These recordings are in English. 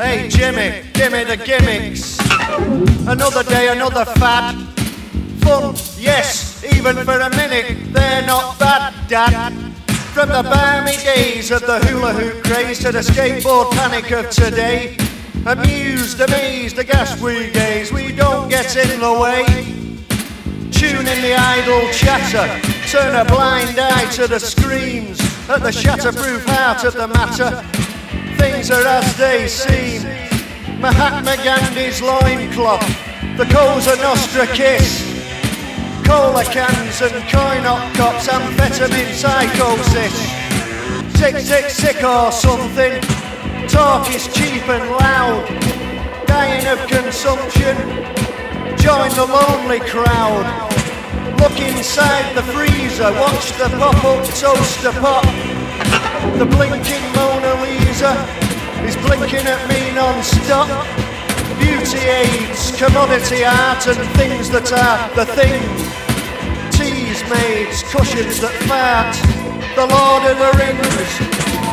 Hey Jimmy, give me the gimmicks. Another day, another fad. Fun, yes, even for a minute, they're not bad, Dad. From the balmy days of the hula hoop craze to the skateboard panic of today. Amused, amazed, aghast we gaze, we don't get in the way. Tune in the idle chatter, turn a blind eye to the screams at the shatterproof heart of the matter. Things are as they seem. Mahatma Gandhi's loincloth, the Cosa Nostra kiss, cola cans and coin op cops, amphetamine psychosis. Tick, tick, sick or something. Talk is cheap and loud. Dying of consumption. Join the lonely crowd. Look inside the freezer. Watch the pop-up toaster pop. The blinking Mona Lisa is blinking at me non-stop. Beauty aids, commodity art, and things that are the thing. Teas, maids, cushions that fart. The Lord of the Rings.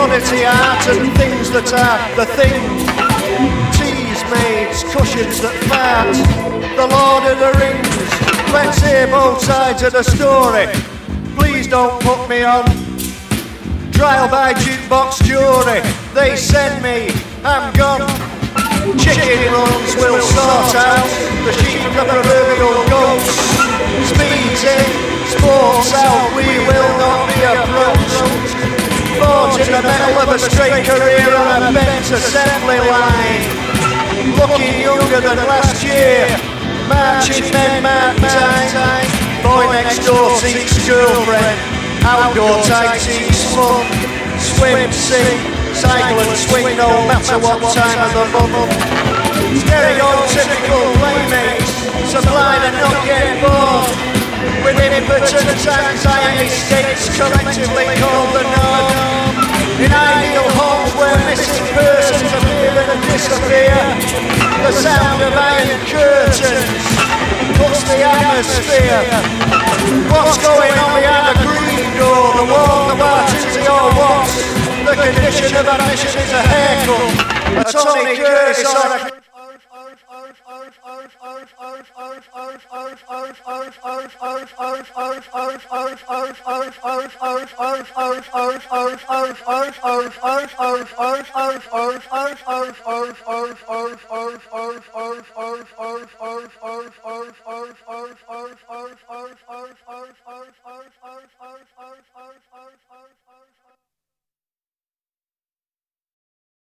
Commodity art, and things that are the thing. Teas, maids, cushions that fart. The Lord of the Rings. Let's hear both sides of the story. Please don't put me on trial by jukebox jury. They send me, I'm gone. Chicken runs will sort out the sheep of the goats. Speeds in the middle of a straight career on a bent assembly line. Looking younger than last year, marching men mark time. Boy next door seeks girlfriend, outdoor time seeks fun. Swim, sing, cycle and swing no matter what time of the month. Stereotypical playmates, sublime and not get bored. With impotent anxiety states collectively called the norm. In idle homes where missing persons appear and disappear, the sound of iron curtains puts the atmosphere. What's going on behind the green door, the wall, the artist, or what? The condition of our mission is a haircut, a Tony Curtis on a...